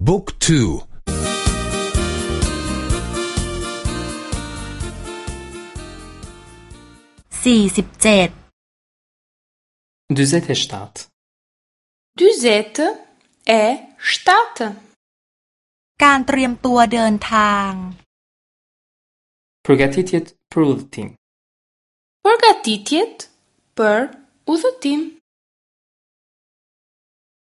Book 2 Si si pcet Dyzet e shtatë. Kanë të rrimë tua dhe në tangë. Përgatitjet për udhëtim. Përgatitjet për udhëtim.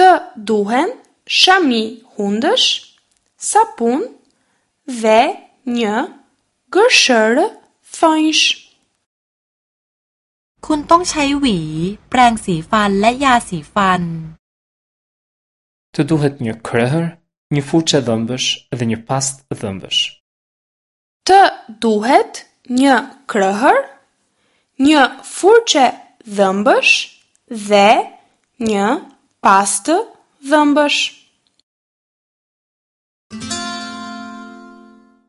Të duhen shami hundësh, sapun dhe një gërshërë thonjsh. Kun tong shaj hwi, prang si fan, la ja si fan. Të duhet një krëhër, një furçe dhëmbësh dhe një pastë dhëmbësh. Të duhet një krëhër, një furçe dhëmbësh dhe një pastë dhëmbësh.